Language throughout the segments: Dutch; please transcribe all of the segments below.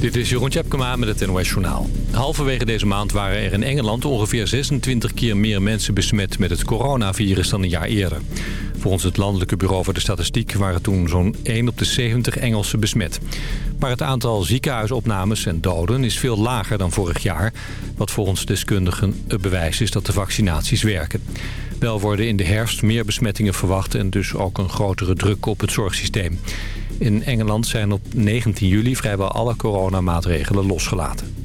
Dit is Jeroen Tjepkema met het NOS Journaal. Halverwege deze maand waren er in Engeland ongeveer 26 keer meer mensen besmet met het coronavirus dan een jaar eerder. Volgens het Landelijke Bureau voor de Statistiek waren toen zo'n 1 op de 70 Engelsen besmet. Maar het aantal ziekenhuisopnames en doden is veel lager dan vorig jaar. Wat volgens deskundigen het bewijs is dat de vaccinaties werken. Wel worden in de herfst meer besmettingen verwacht en dus ook een grotere druk op het zorgsysteem. In Engeland zijn op 19 juli vrijwel alle coronamaatregelen losgelaten.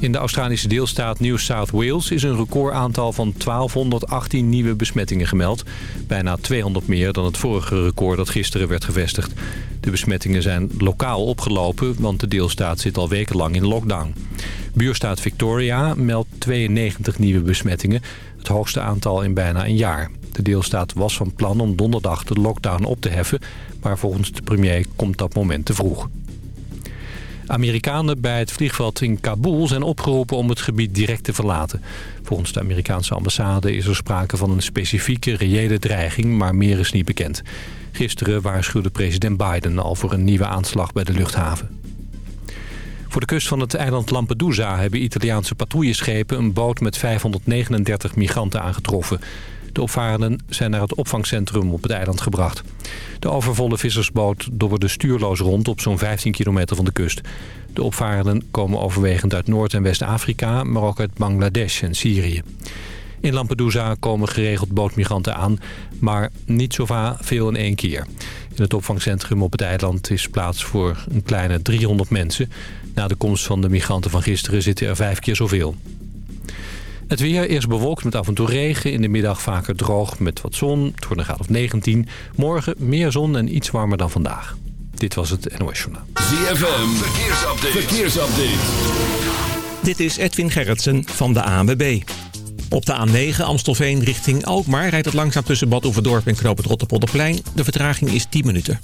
In de Australische deelstaat New South Wales is een recordaantal van 1218 nieuwe besmettingen gemeld. Bijna 200 meer dan het vorige record dat gisteren werd gevestigd. De besmettingen zijn lokaal opgelopen, want de deelstaat zit al wekenlang in lockdown. Buurstaat Victoria meldt 92 nieuwe besmettingen, het hoogste aantal in bijna een jaar. De deelstaat was van plan om donderdag de lockdown op te heffen... maar volgens de premier komt dat moment te vroeg. Amerikanen bij het vliegveld in Kabul zijn opgeroepen om het gebied direct te verlaten. Volgens de Amerikaanse ambassade is er sprake van een specifieke reële dreiging, maar meer is niet bekend. Gisteren waarschuwde president Biden al voor een nieuwe aanslag bij de luchthaven. Voor de kust van het eiland Lampedusa hebben Italiaanse patrouilleschepen een boot met 539 migranten aangetroffen. De opvarenden zijn naar het opvangcentrum op het eiland gebracht. De overvolle vissersboot dobberde stuurloos rond op zo'n 15 kilometer van de kust. De opvarenden komen overwegend uit Noord- en West-Afrika, maar ook uit Bangladesh en Syrië. In Lampedusa komen geregeld bootmigranten aan, maar niet zo veel in één keer. In het opvangcentrum op het eiland is plaats voor een kleine 300 mensen. Na de komst van de migranten van gisteren zitten er vijf keer zoveel. Het weer eerst bewolkt met af en toe regen. In de middag vaker droog met wat zon. Het wordt een graad of 19. Morgen meer zon en iets warmer dan vandaag. Dit was het NOS Journaal. ZFM, verkeersupdate. verkeersupdate. Dit is Edwin Gerritsen van de ANWB. Op de A9 Amstelveen richting Alkmaar rijdt het langzaam tussen Bad Oeverdorp en Knoop het Rotterpolderplein. De vertraging is 10 minuten.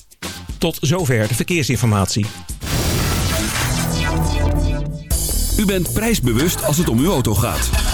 Tot zover de verkeersinformatie. U bent prijsbewust als het om uw auto gaat.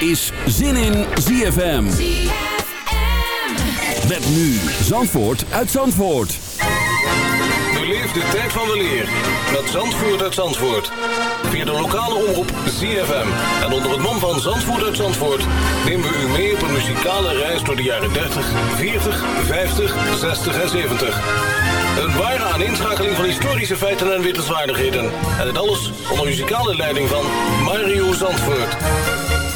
is Zin in ZFM. Met nu Zandvoort uit Zandvoort. Beleef de tijd van de leer met Zandvoort uit Zandvoort. Via de lokale omroep ZFM. En onder het mom van Zandvoort uit Zandvoort... nemen we u mee op een muzikale reis door de jaren 30, 40, 50, 60 en 70. Een ware aaninschakeling van historische feiten en wittelswaardigheden. En het alles onder muzikale leiding van Mario Zandvoort.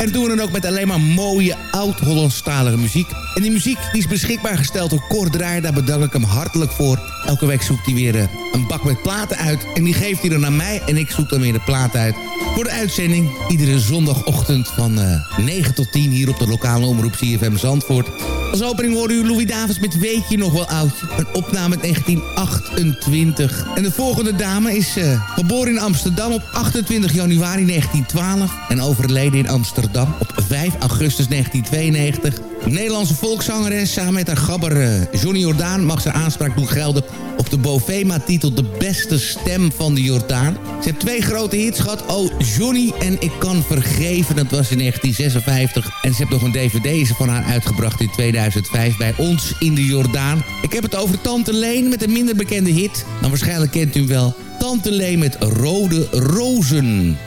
En dat doen we dan ook met alleen maar mooie oud-Hollandstalige muziek. En die muziek die is beschikbaar gesteld door Cor Draaier. Daar bedank ik hem hartelijk voor. Elke week zoekt hij weer eh, een bak met platen uit. En die geeft hij dan aan mij en ik zoek dan weer de platen uit. Voor de uitzending iedere zondagochtend van eh, 9 tot 10 hier op de lokale omroep CFM Zandvoort. Als opening hoorde u Louis Davids met Weet je nog wel oudje? Een opname uit 1928. En de volgende dame is eh, geboren in Amsterdam op 28 januari 1912. En overleden in Amsterdam op 5 augustus 1992. Nederlandse volkszangeres samen met haar gabber eh, Johnny Jordaan mag zijn aanspraak doen gelden op de Bovema-titel De Beste Stem van de Jordaan. Ze heeft twee grote hits gehad. Oh, Johnny en Ik Kan Vergeven. Dat was in 1956. En ze heeft nog een dvd van haar uitgebracht in 2005 bij ons in de Jordaan. Ik heb het over Tante Leen met een minder bekende hit. Dan waarschijnlijk kent u wel. Tante Leen met Rode Rozen.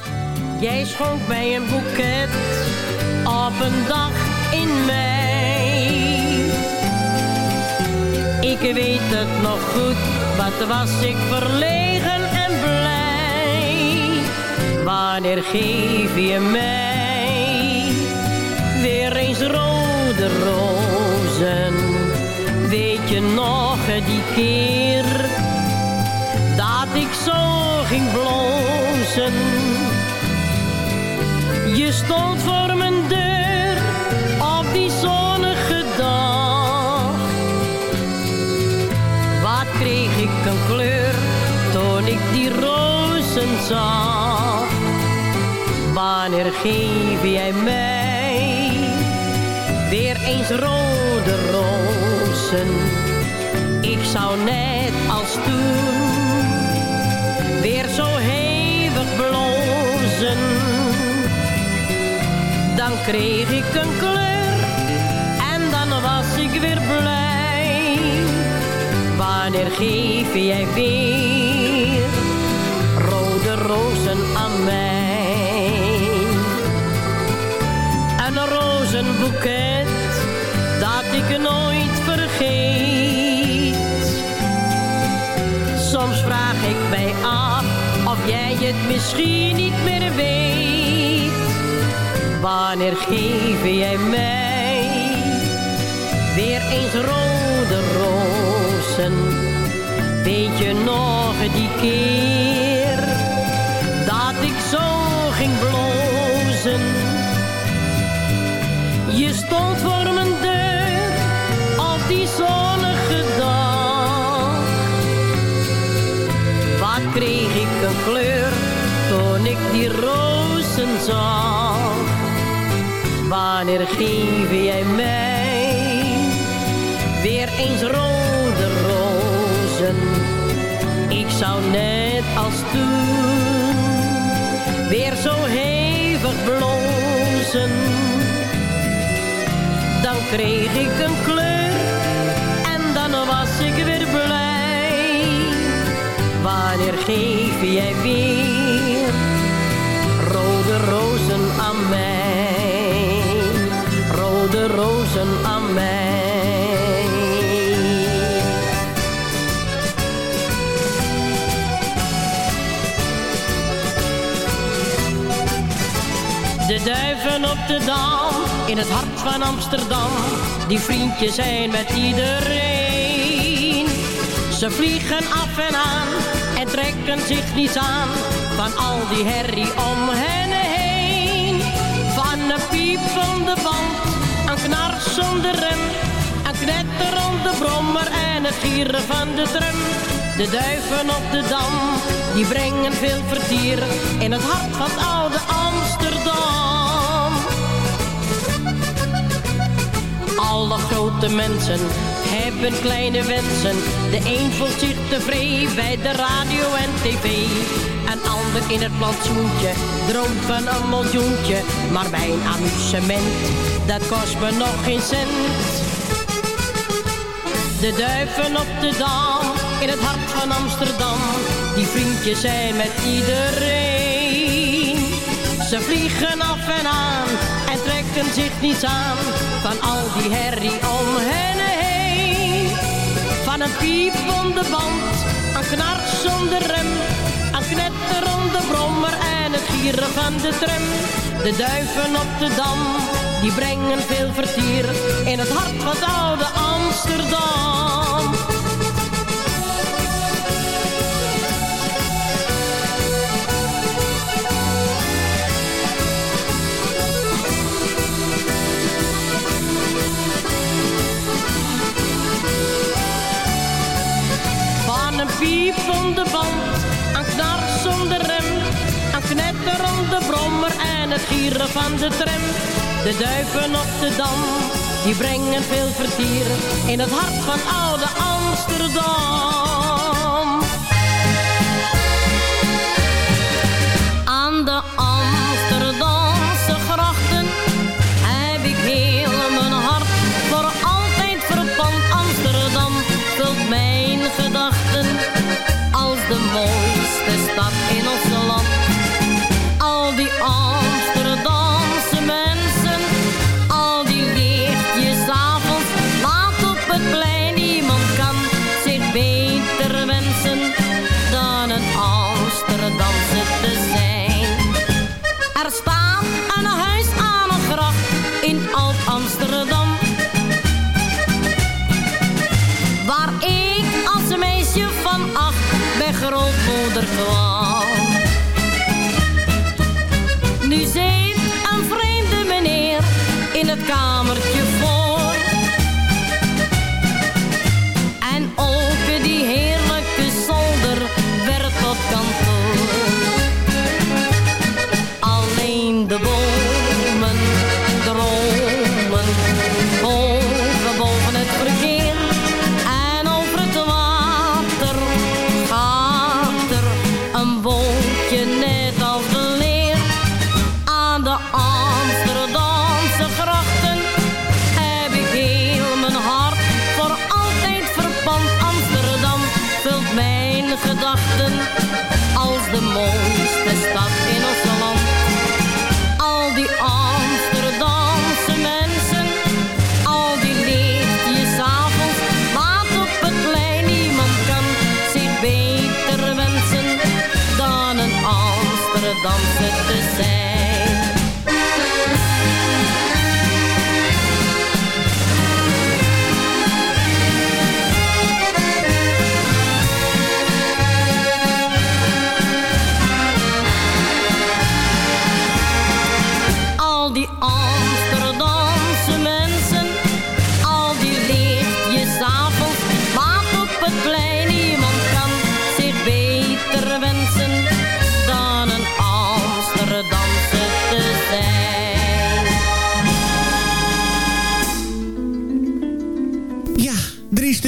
Jij schonk mij een boeket op een dag in mei. Ik weet het nog goed, wat was ik verlegen en blij. Wanneer geef je mij weer eens rode rozen? Weet je nog die keer dat ik zo ging blozen? Je stond voor mijn deur zag? Wanneer geef jij mij weer eens rode rozen? Ik zou net als toen weer zo hevig blozen. Dan kreeg ik een kleur en dan was ik weer blij. Wanneer geef jij weer rozen aan mij? Een rozenboeket dat ik nooit vergeet. Soms vraag ik mij af of jij het misschien niet meer weet. Wanneer geef jij mij weer eens rode rozen? Weet je nog die keer ging blozen? Je stond voor mijn deur op die zonnige dag. Wat kreeg ik een kleur toen ik die rozen zag? Wanneer geef jij mij weer eens rode rozen? Ik zou net als toen weer zo hevig blozen dan kreeg ik een kleur en dan was ik weer blij. Wanneer geef jij weer rode rozen aan mij? Rode rozen aan mij. Duiven op de dam, in het hart van Amsterdam, die vriendjes zijn met iedereen. Ze vliegen af en aan en trekken zich niets aan van al die herrie om hen heen. Van een piepende band, een knarsende rem, een knetterende brommer en het gieren van de tram. De duiven op de dam, die brengen veel vertier in het hart van oude Amsterdam. Alle grote mensen hebben kleine wensen. De een voelt zich tevreden bij de radio en tv. Een ander in het plantsoentje droomt van een miljoentje. Maar mijn amusement, dat kost me nog geen cent. De duiven op de dam, in het hart van Amsterdam. Die vriendjes zijn met iedereen. Ze vliegen af en aan en trekken zich niets aan. Van al die herrie om hen heen. Van een piepende band, een knarsende rem. Een knetterende brommer en het gieren van de tram. De duiven op de dam, die brengen veel vertier. In het hart van oude Amsterdam. Een piepende band, een knarsende rem, een knetterende brommer en het gieren van de tram. De duiven op de dam, die brengen veel vertier in het hart van oude Amsterdam.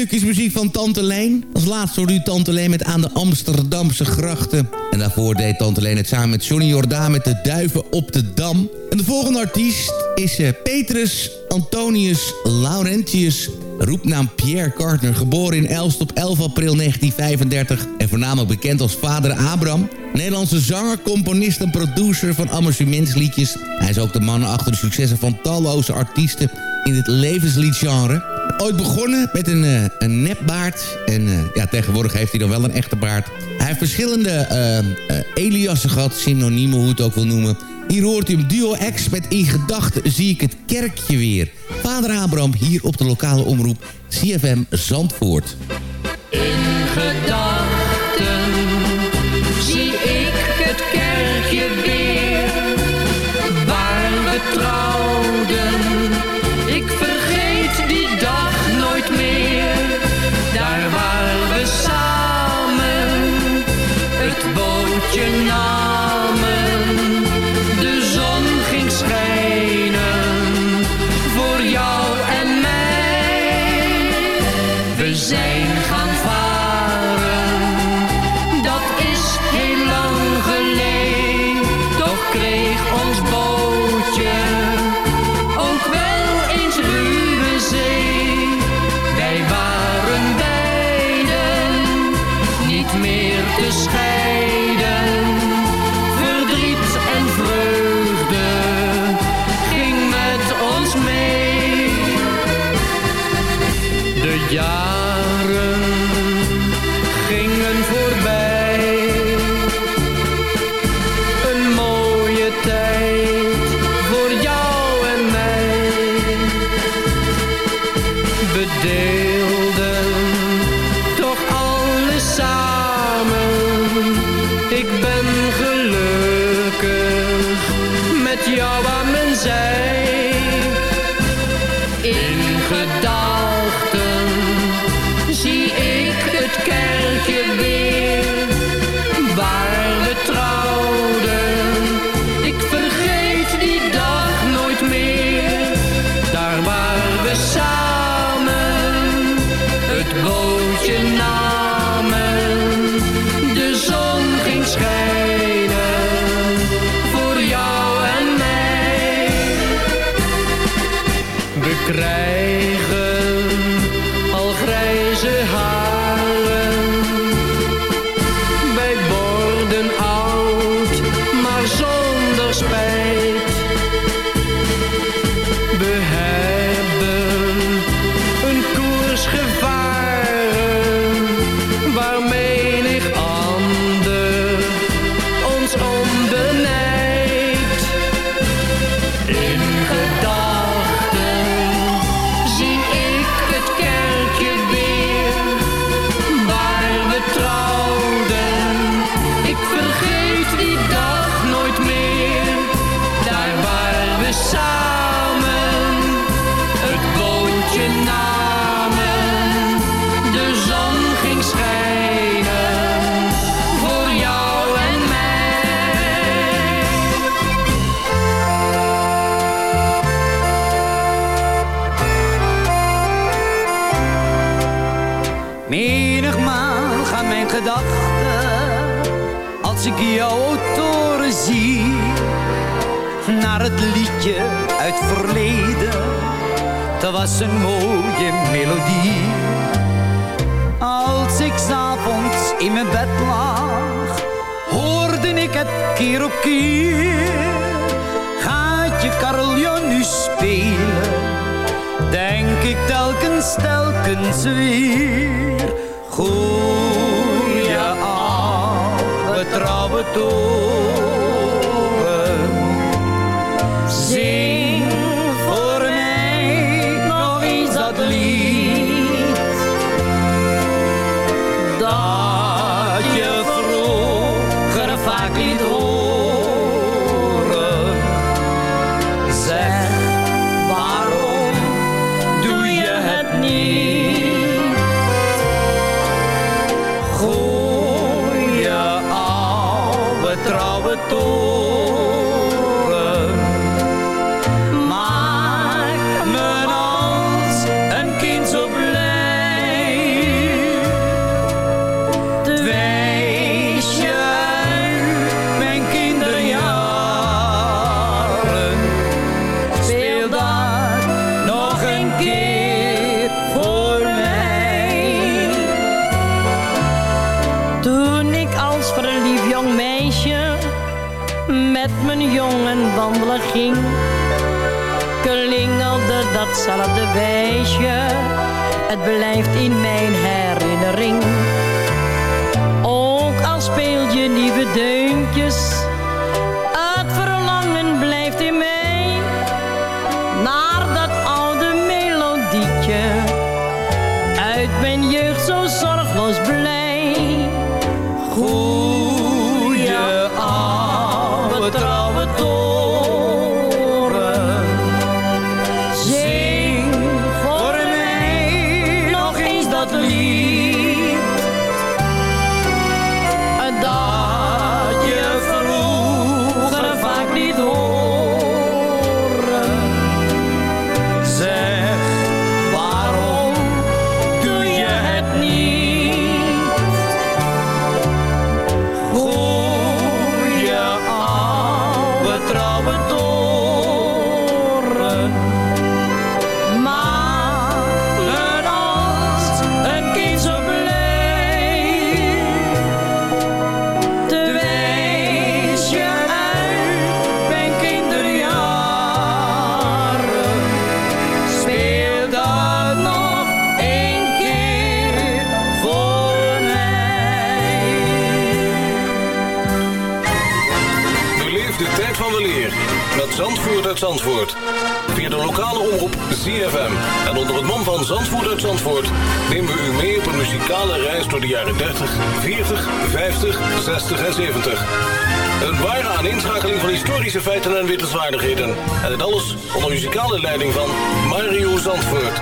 Drie stukjes muziek van Tante Leen. Als laatste hoorde u Tante Leen met Aan de Amsterdamse grachten. En daarvoor deed Tante Leen het samen met Johnny Jordaan met De Duiven op de Dam. En de volgende artiest is eh, Petrus Antonius Laurentius... Roepnaam Pierre Carter, geboren in Elst op 11 april 1935... en voornamelijk bekend als vader Abraham. Nederlandse zanger, componist en producer van amusementsliedjes. Hij is ook de man achter de successen van talloze artiesten in het levensliedgenre. Ooit begonnen met een, eh, een nepbaard. En eh, ja, tegenwoordig heeft hij dan wel een echte baard. Hij heeft verschillende eh eh, Eliassen gehad, synoniemen hoe het ook wil noemen. Hier hoort u hem Duo X met In Gedachten zie ik het kerkje weer. Vader Abraham hier op de lokale omroep CFM Zandvoort. In uit verleden. Dat was een mooie melodie. Als ik s'avonds in mijn bed lag, hoorde ik het keer op keer. Gaat je carillon nu spelen? denk ik telkens, telkens weer. Goeie oude trouwe toren. Datzelfde wijsje. Het blijft in mijn herinnering. Ook al speel je nieuwe deuntjes, jaren 30, 40, 50, 60 en 70. Een ware aaninschakeling van historische feiten en wittelswaardigheden. En dit alles onder muzikale leiding van Mario Zandvoort.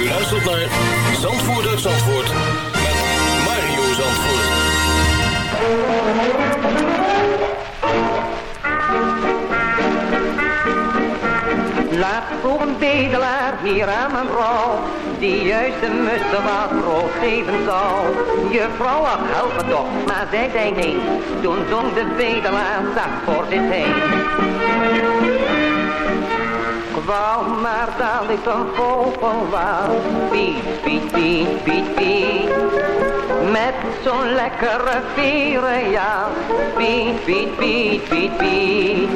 U luistert naar Zandvoort Zandvoort met Mario Zandvoort. Laat voor een bedelaar hier aan mijn vrouw, die juist de mussen wat brood geven zal. Je vrouw ach, help me toch, maar zij zei nee, toen zong de bedelaar zacht voor zich heen. Kwam maar dat ik een vogel was, piet, piet, piet, piet, piet. Met zo'n lekkere veren, ja, piet, piet, piet, piet, piet.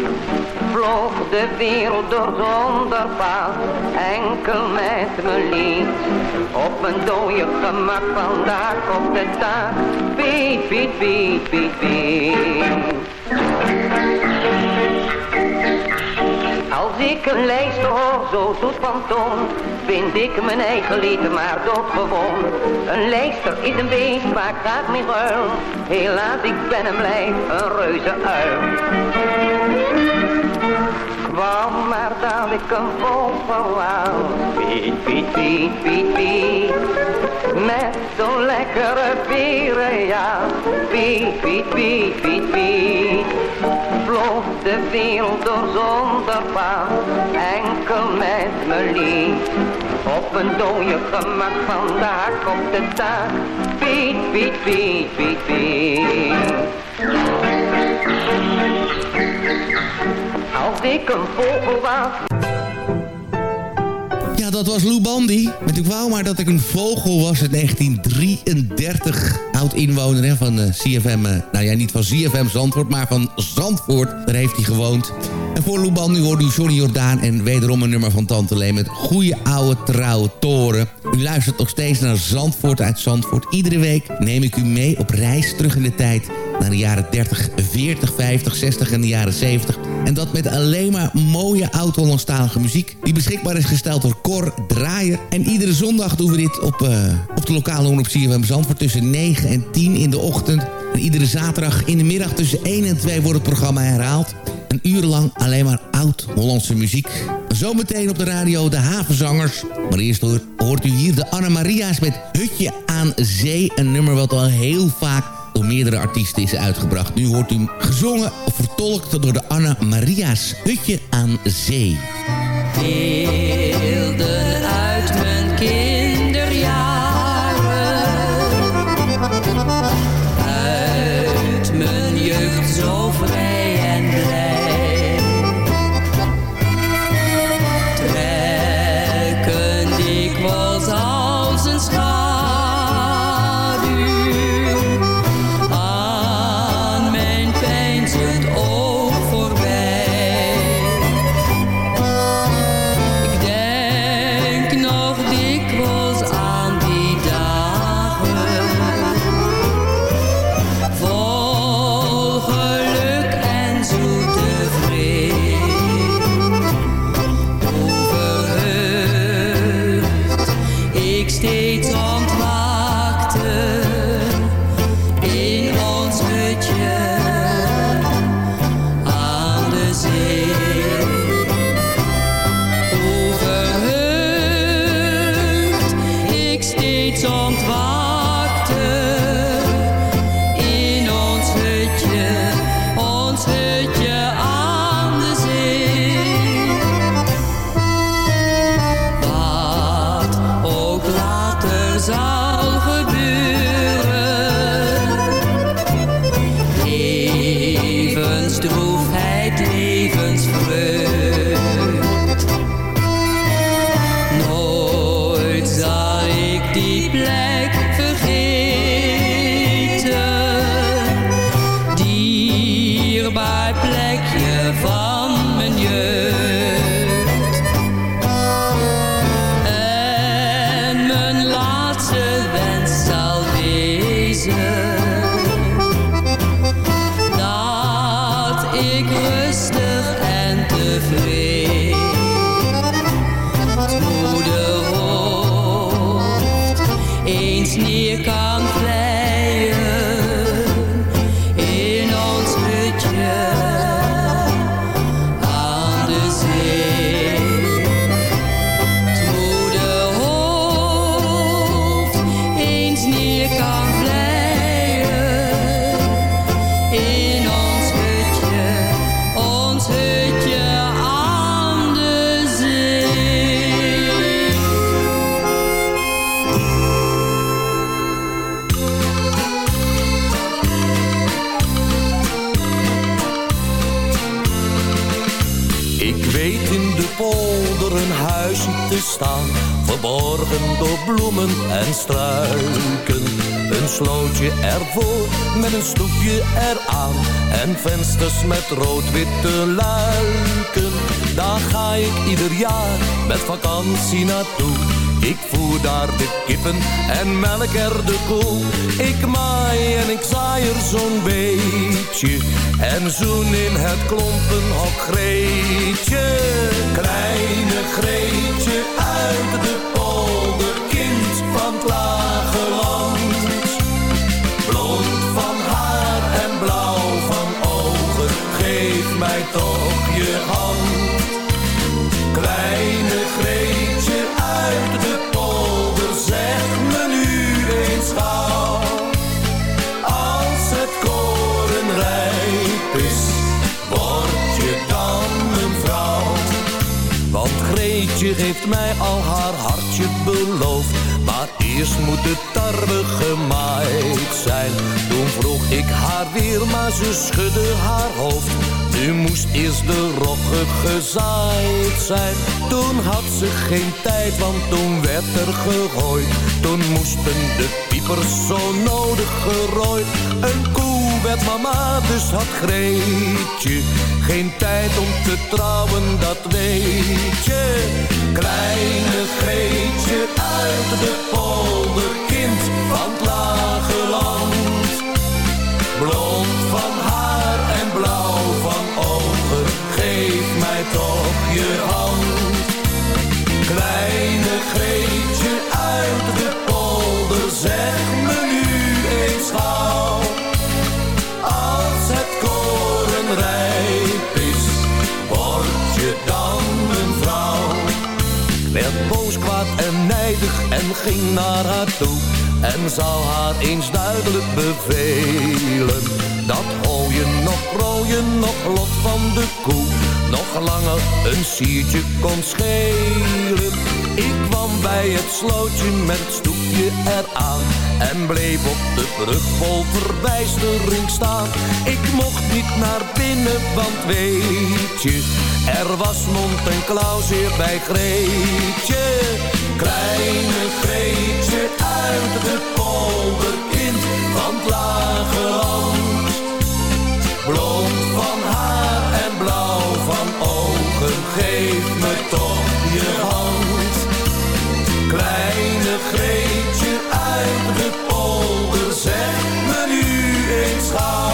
Vloog de wereld door zonder pas, enkel met mijn lied. Op mijn dode gemak vandaag op de taak, piet, piet, piet, piet, piet. Als ik een lijster hoor, zo zoet van toon, vind ik mijn eigen lied maar doodgewoon. Een lijster is een beest ik graag mee ruil, helaas ik ben en blijf een reuze uil. Kwam maar dat ik een vogel wou, piet, piet, piet, piet, piet. Met zo'n lekkere veren, ja, piet, piet, piet, piet, piet. Vloog de wereld door zonder pas, enkel met mijn lied. Op een dode gemak vandaag op de taak, piet, piet, piet, piet, piet. Als ik een vogel was. Dat was Lou Bandy. Met ik wou maar dat ik een vogel was in 1933. Oud-inwoner van uh, CFM, uh, nou ja, niet van CFM Zandvoort, maar van Zandvoort. Daar heeft hij gewoond. En voor Lou Bandy hoorde u Johnny Jordaan en wederom een nummer van Tante Lee met Goeie Oude Trouwe Toren. U luistert nog steeds naar Zandvoort uit Zandvoort. Iedere week neem ik u mee op reis terug in de tijd naar de jaren 30, 40, 50, 60 en de jaren 70. En dat met alleen maar mooie oud-Hollandstalige muziek... die beschikbaar is gesteld door Cor Draaier. En iedere zondag doen we dit op, uh, op de lokale omroep CFM Zandvoort... tussen 9 en 10 in de ochtend. En iedere zaterdag in de middag tussen 1 en 2 wordt het programma herhaald. Een uur lang alleen maar oud-Hollandse muziek. Zometeen op de radio de havenzangers. Maar eerst hoort u hier de Anna Maria's met Hutje aan Zee. Een nummer wat al heel vaak door meerdere artiesten is uitgebracht. Nu hoort u gezongen of vertolkt door de Anna Maria's Hutje aan Zee. Verborgen door bloemen en struiken. Een slootje ervoor met een stoepje eraan en vensters met rood-witte luiken. Daar ga ik ieder jaar met vakantie naartoe. Ik voer daar de kippen en melk er de koe. Ik maai en ik zaai er zo'n beetje. En zoen in het klompenhok Greetje. Kleine Greetje uit de kind van het mij al haar hartje beloofd. Maar eerst moet de tarwe gemaaid zijn. Toen vroeg ik haar weer, maar ze schudde haar hoofd. Nu moest eerst de rogge gezaaid zijn. Toen had ze geen tijd, want toen werd er gegooid. Toen moesten de piepers zo nodig gerooid. Een werd mama, dus had Greetje geen tijd om te trouwen, dat weet je. Kleine Greetje uit de polder, kind van het lage land. Blond van haar en blauw van ogen, geef mij toch je hand. Kleine Greetje uit de polder, zeg me ging naar haar toe. En zou haar eens duidelijk bevelen. Dat hooien nog rooien, nog lot van de koe. Nog langer een siertje kon schelen. Ik kwam bij het slootje met het stoepje eraan En bleef op de brug vol verbijstering staan Ik mocht niet naar binnen, want weet je Er was mond en klauw zeer bij Greetje Kleine Greetje uit de polderkind van het lage land Blond van haar en blauw van ogen Geef me toch je hand Kleine Greetje uit de polder, zeg me nu eens gauw.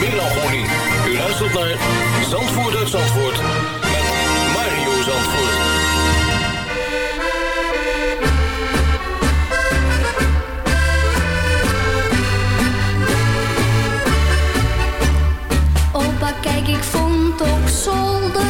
melancholie. U luistert naar Zandvoort uit Zandvoort met Mario Zandvoort. Opa, kijk, ik vond op zolder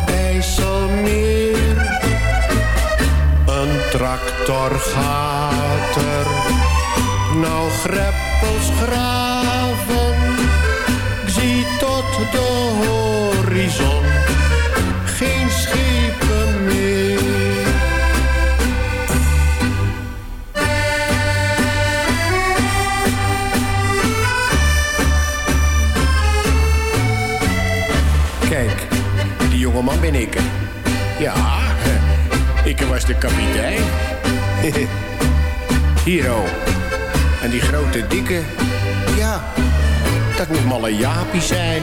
tractor gaat er nou greppels graven. Ik zie tot de horizon geen schepen meer. Kijk, die jongeman ben ik. Ja, ik was de kapitein. Hier, oh. En die grote dikke, ja, dat moet malle Jaapie zijn.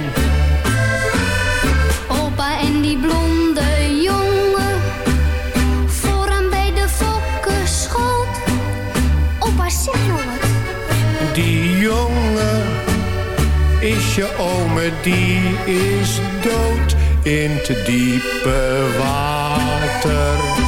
Opa en die blonde jongen, vooraan bij de fokkenschoot. Opa, zeg nou wat. Die jongen is je ome, die is dood in te diepe water.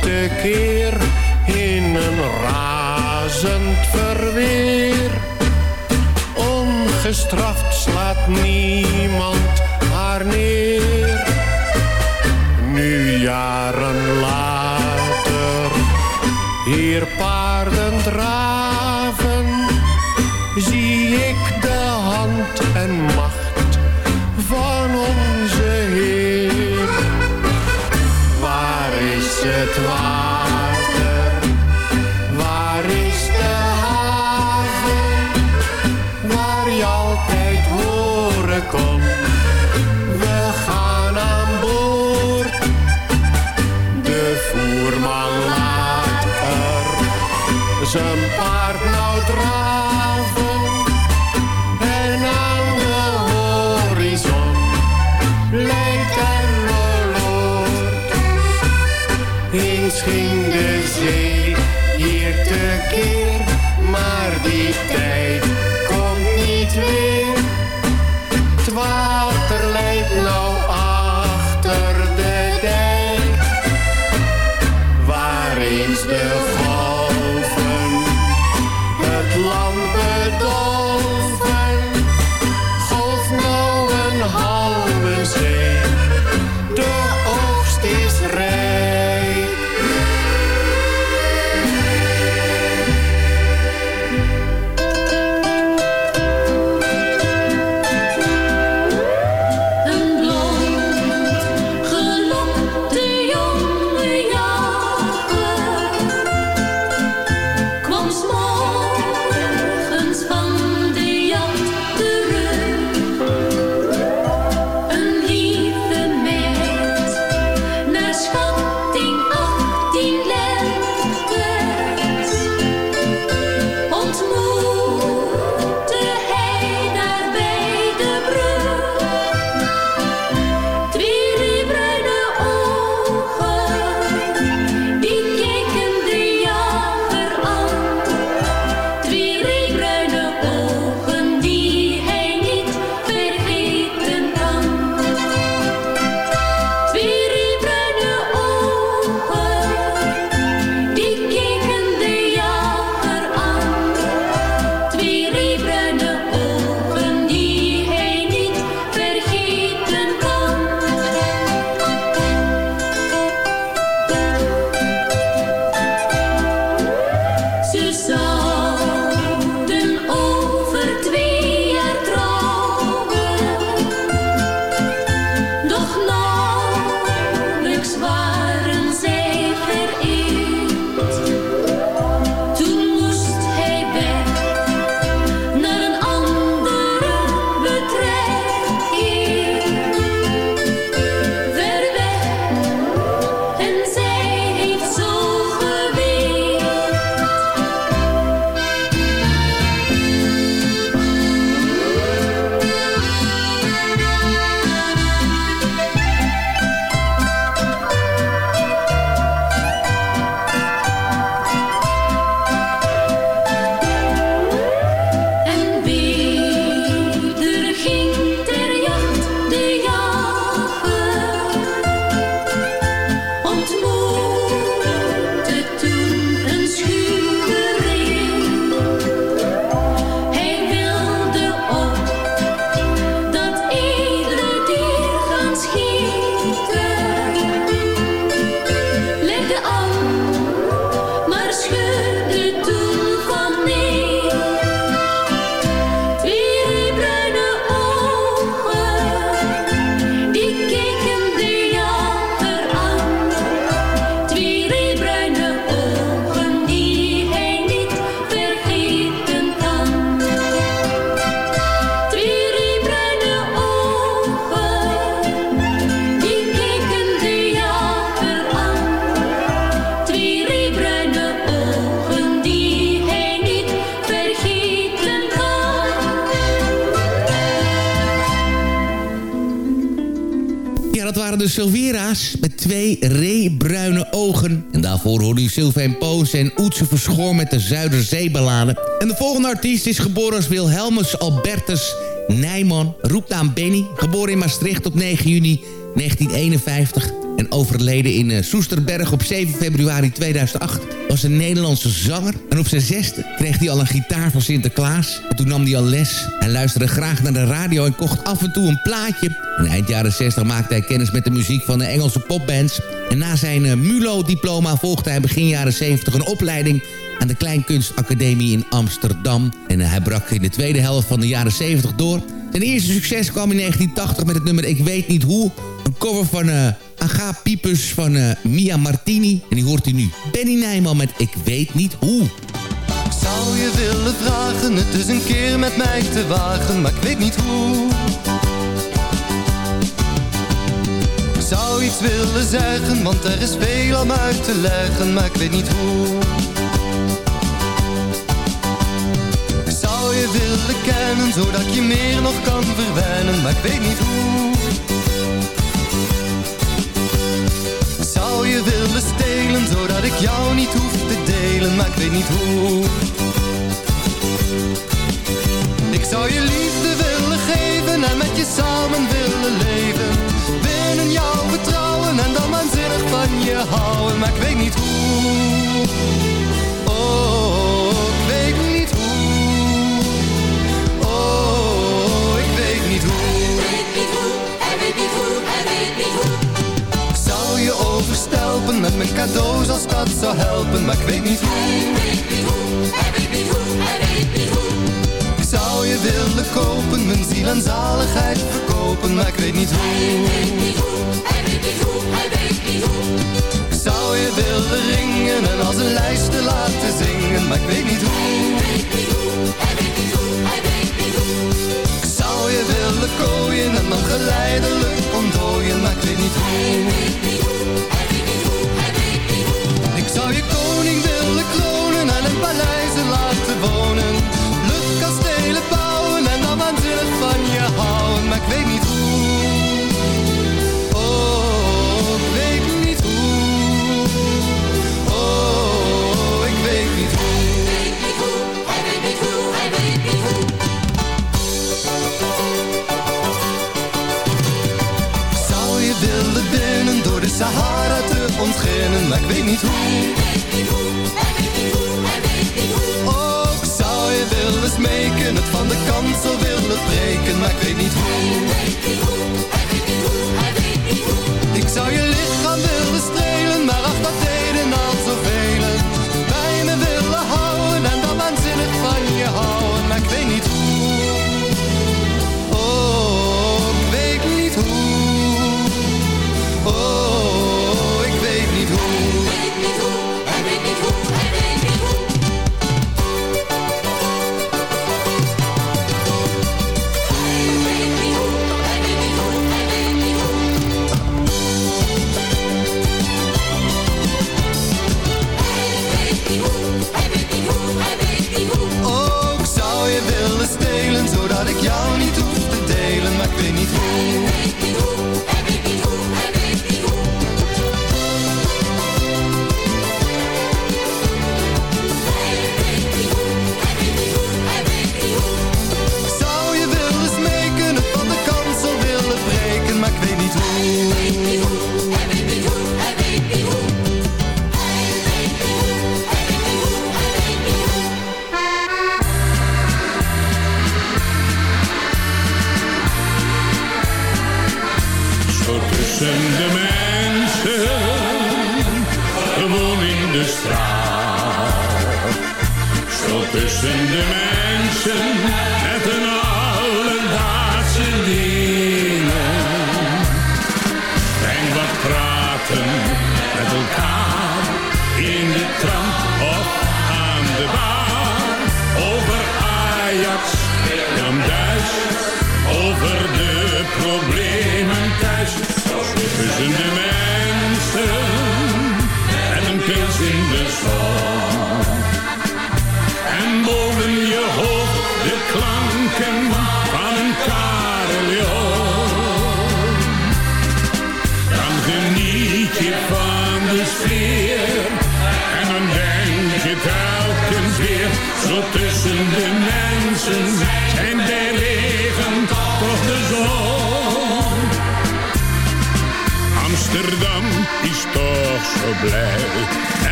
tekeer in een razend verweer. Ongestraft slaat niemand haar neer. Nu jaren later, hier paarden draven, Zuiderzeeballade. En de volgende artiest is geboren als Wilhelmus Albertus Nijman, roepnaam Benny. Geboren in Maastricht op 9 juni 1951 en overleden in uh, Soesterberg op 7 februari 2008... was een Nederlandse zanger. En op zijn zesde kreeg hij al een gitaar van Sinterklaas. En toen nam hij al les. Hij luisterde graag naar de radio en kocht af en toe een plaatje. En eind jaren 60 maakte hij kennis met de muziek van de Engelse popbands. En na zijn uh, MULO-diploma volgde hij begin jaren 70 een opleiding aan de Kleinkunstacademie in Amsterdam. En hij brak in de tweede helft van de jaren 70 door. Zijn eerste succes kwam in 1980 met het nummer Ik weet niet hoe. Een cover van uh, Aga Piepers van uh, Mia Martini. En die hoort u nu. Benny Nijman met Ik weet niet hoe. Ik zou je willen vragen het dus een keer met mij te wagen, maar ik weet niet hoe. Ik zou iets willen zeggen, want er is veel om uit te leggen, maar ik weet niet hoe. Willen kennen, zodat je meer nog kan verwennen, maar ik weet niet hoe. zou je willen stelen Zodat ik jou niet hoef te delen? Maar ik weet niet hoe. Ik zou je liefde willen geven En met je samen willen leven. Binnen jou vertrouwen En dan waanzinnig van je houden. Maar ik weet niet hoe met mijn cadeaus als dat zou helpen, maar ik weet niet hoe. Hij weet niet hoe, hij weet niet hoe, hij weet niet hoe. Ik zou je willen kopen, mijn ziel en zaligheid verkopen, maar ik weet niet hoe. Hij weet niet hoe, hij weet niet hoe, hij weet niet hoe. Ik zou je willen ringen en als een lijst laten zingen, maar ik weet niet hoe. Hij weet niet hoe,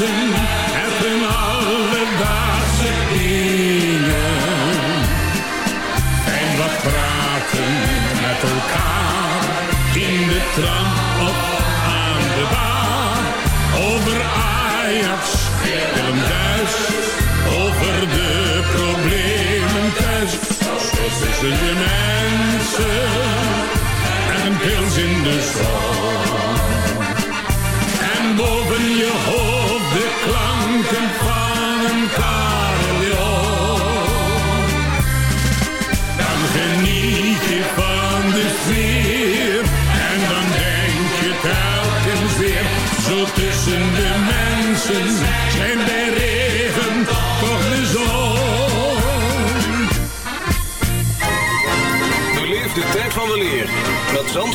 mensen, het een alledaagse dingen. Fijn wat praten met elkaar, in de tram of aan de bar. Over Ajax, Willem Duis, over de problemen thuis. Tussen de mensen, en een pils in de zon.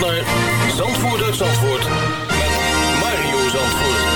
naar Zandvoort Zandvoort met Mario Zandvoort.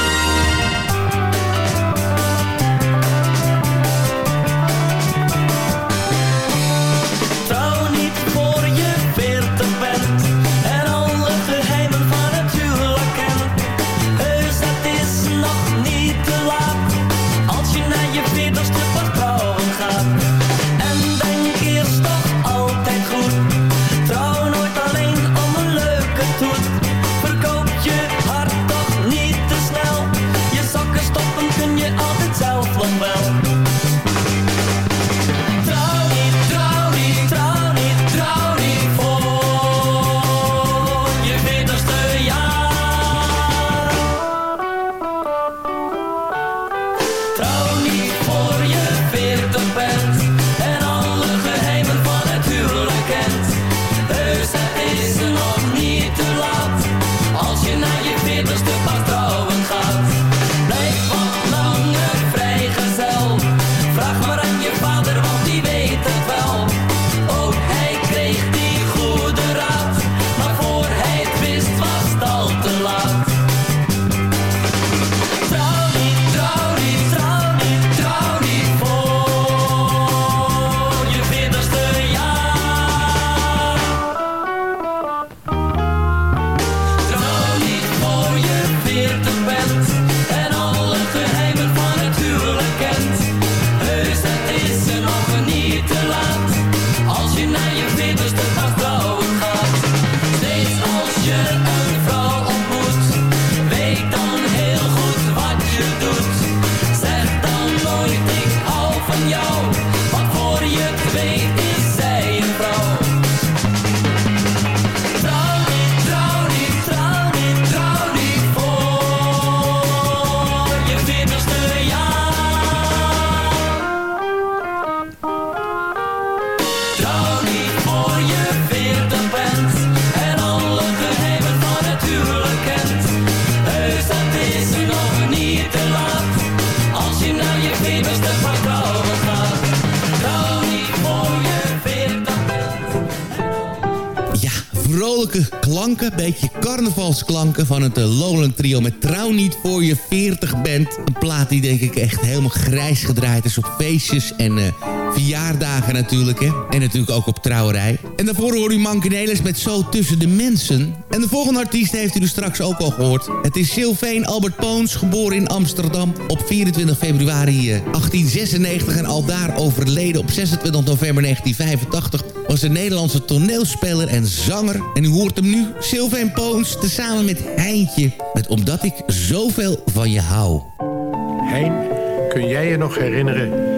Carnavalsklanken... van het uh, Lowland Trio met Trouw niet voor je 40 bent. Een plaat die denk ik echt helemaal grijs gedraaid is op feestjes en... Uh, verjaardagen natuurlijk, hè. En natuurlijk ook op trouwerij. En daarvoor hoor u Mankenelis met Zo Tussen de Mensen. En de volgende artiest heeft u dus straks ook al gehoord. Het is Sylveen Albert Poons, geboren in Amsterdam op 24 februari 1896... en al daar overleden op 26 november 1985... was een Nederlandse toneelspeler en zanger. En u hoort hem nu, Sylvain Poons, tezamen met Heintje... met Omdat ik zoveel van je hou. Hein, kun jij je nog herinneren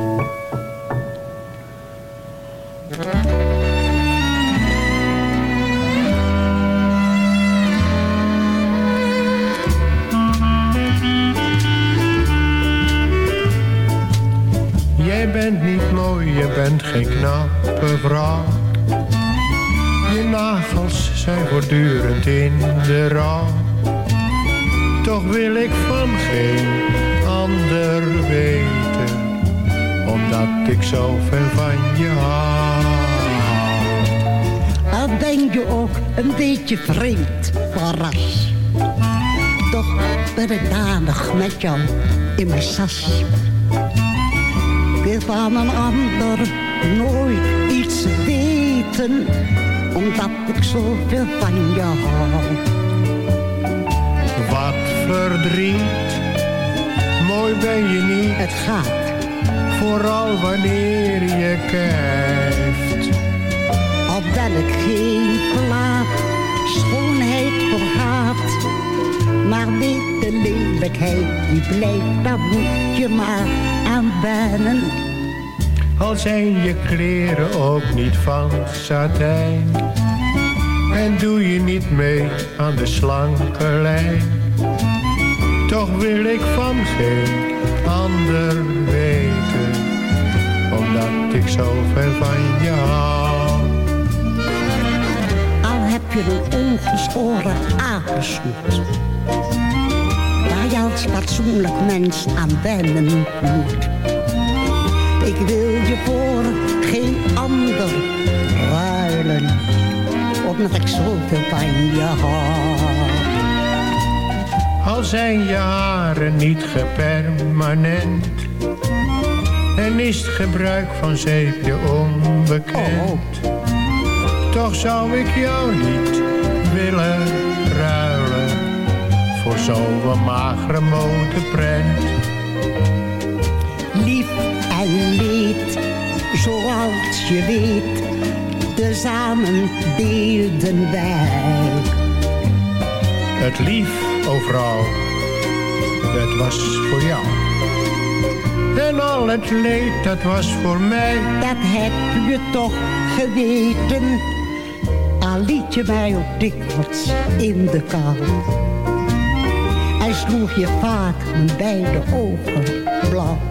Bent niet mooi, je bent geen knappe vrouw. Je nagels zijn voortdurend in de rouw. Toch wil ik van geen ander weten, omdat ik zoveel van je hou. Al ben je ook een beetje vreemd van ras. Toch ben ik danig met jou in mijn sas. Van een ander nooit iets weten, omdat ik zoveel van je hou. Wat verdriet, mooi ben je niet. Het gaat. Vooral wanneer je kijft. Al ben ik geen plaat, schoonheid vergaat. Maar weet de lelijkheid die blijft, daar moet je maar aan wennen. Al zijn je kleren ook niet van satijn. En doe je niet mee aan de slanke lijn. Toch wil ik van geen ander weten. Omdat ik zoveel van je hou. Al heb je een ongeschoren apensoet. Waar je als fatsoenlijk mens aan wennen moet. Ik wil je voor geen ander ruilen. Omdat ik zoveel van je hou. Al zijn je haren niet gepermanent. En is het gebruik van zeepje onbekend. Toch zou ik jou niet willen ruilen. Voor zo'n magere modeprent. Je weet, tezamen deelden wij. Het lief overal, dat was voor jou. En al het leed, dat was voor mij. Dat heb je toch geweten, al liet je mij ook dikwijls in de kou. En sloeg je vaak mijn beide ogen blauw.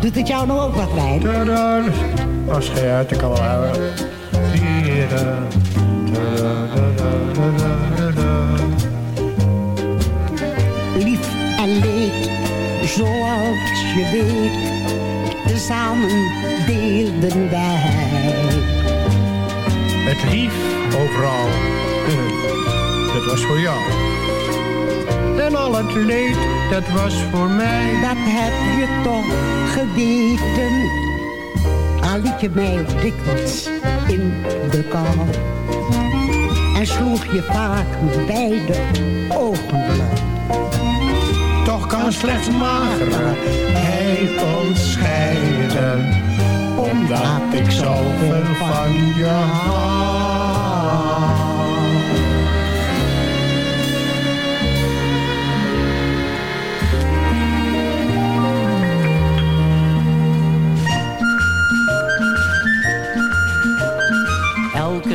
Doet het jou nou ook wat? Tada. Als je uit, ik kan wel houden. Lief en leed, zoals je weet, tezamen deelden wij. Het lief overal, dat was voor jou. En al het leed, dat was voor mij. Dat heb je toch geweten, al liet je mij dikwijls in de kou. En sloeg je vaak beide ogen blauw. Toch kan slechts magerheid ons scheiden, omdat ik zoveel van je hou.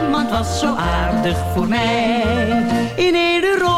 Niemand was zo aardig voor mij. In Europa,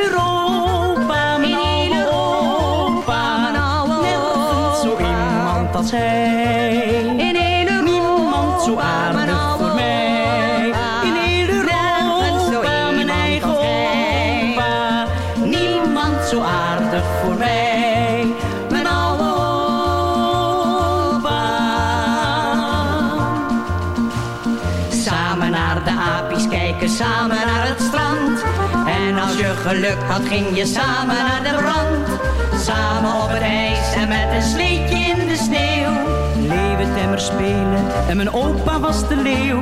als hij. In heel Niemand zo aardig voor mij. In zo Europa, mijn eigen opa. Niemand zo aardig voor mij. Mijn oude opa. Samen naar de apies kijken, samen naar het strand. En als je geluk had, ging je samen naar de brand. Samen op het ijs en met een sleetje in de sneeuw. Leeuwentemmer spelen en mijn opa was de leeuw.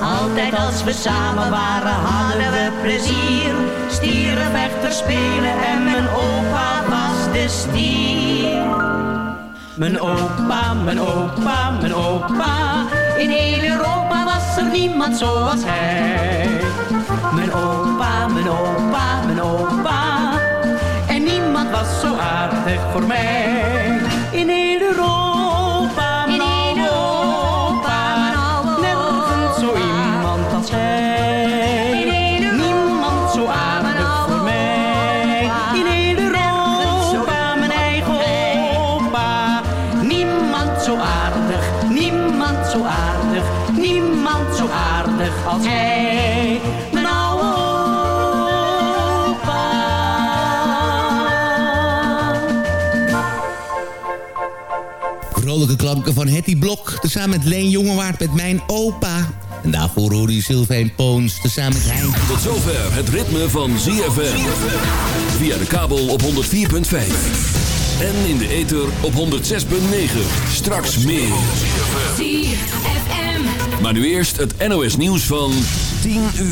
Altijd als we samen waren, hadden we plezier. Stierenvechter spelen en mijn opa was de stier. Mijn opa, mijn opa, mijn opa. In heel Europa was er niemand zoals hij. Mijn opa, mijn opa, mijn opa. Was zo aardig voor mij. In Europa, mijn oude opa. Nergens zo iemand als hij. Niemand zo aardig voor mij. In Europa, mijn eigen opa. Niemand zo aardig, niemand zo aardig, niemand zo aardig als hij. Vrolijke klanken van Hetty Blok. Tezamen met Leen Jongewaard met Mijn Opa. En daarvoor hoorde je Sylvain Poons. Tezamen met Hein. Tot zover het ritme van ZFM. Via de kabel op 104.5. En in de ether op 106.9. Straks meer. ZFM. Maar nu eerst het NOS nieuws van 10 uur.